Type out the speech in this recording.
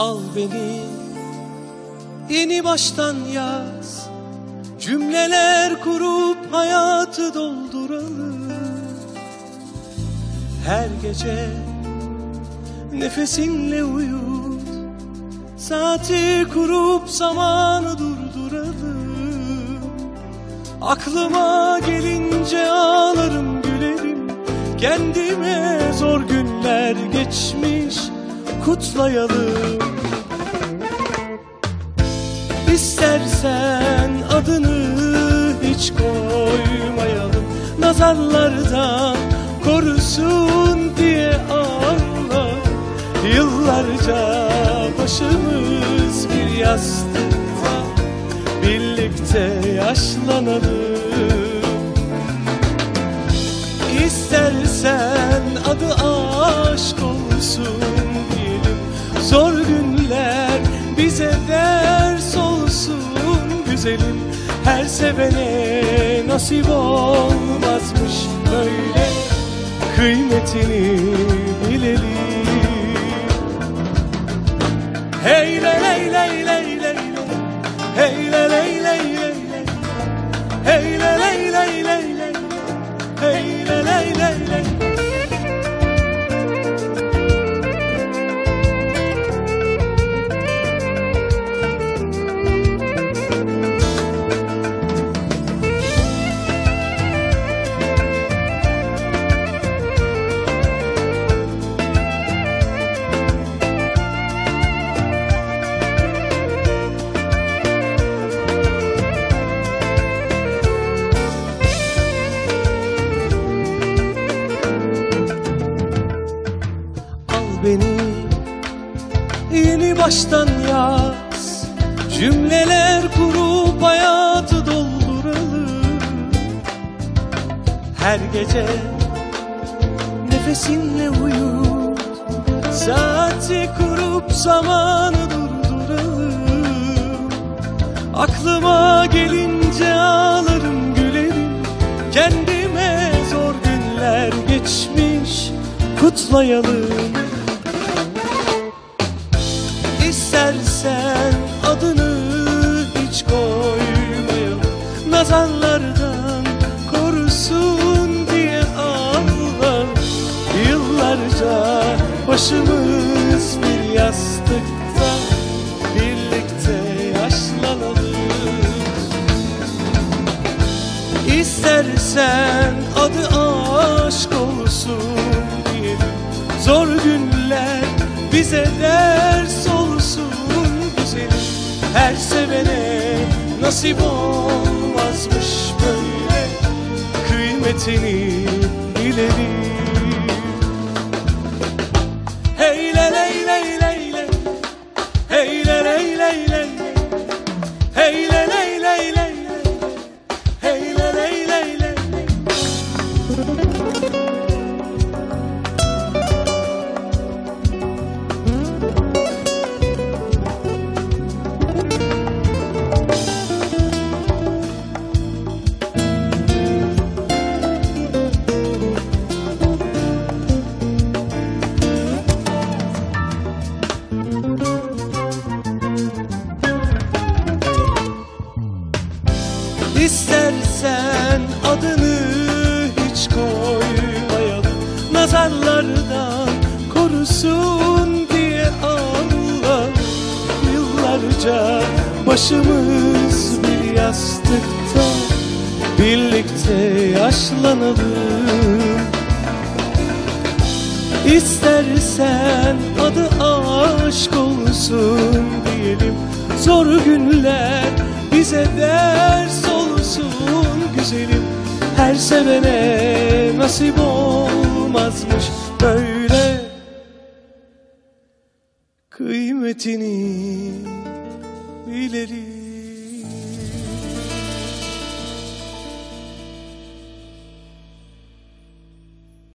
Al beni. Yeni baştan yaz. Cümleler kurup hayatı dolduralım. Her gece nefesinle uyut. Saati kurup zamanı durduralım. Aklıma gelince ağlarım gülerim. Kendime zor günler geçmiş kutlayalım. İstersen adını hiç koymayalım. Nazarlardan korusun diye Allah. Yıllarca başımız bir yastıkta Birlikte yaşlanalım. İstersen adı aşk olsun sevene nasip olmazmış böyle. Kıymetini bilelim. Hey ley ley ley ley ley Hey ley ley ley ley Hey baştan yaz. Cümleler kurup hayatı dolduralım. Her gece nefesinle uyut. Saati kurup zamanı durduralım. Aklıma gelince ağlarım gülerim. Kendime zor günler geçmiş kutlayalım İstersen adını hiç koymayalım. Nazarlardan korusun diye Allah Yıllarca başımız bir yastıkta Birlikte yaşlanalım. İstersen adı aşk olsun diyelim. Zor günler bize güzelim Her sevene nasip olmazmış böyle. Kıymetini bilelim İstersen adını hiç koymayalım. Nazarlardan korusun diye Allah Yıllarca başımız bir yastıkta Birlikte yaşlanalım. İstersen adı aşk olsun diyelim. Zor günler bize ders olsun güzelim Her sevene nasip olmazmış. Böyle Kıymetini bilelim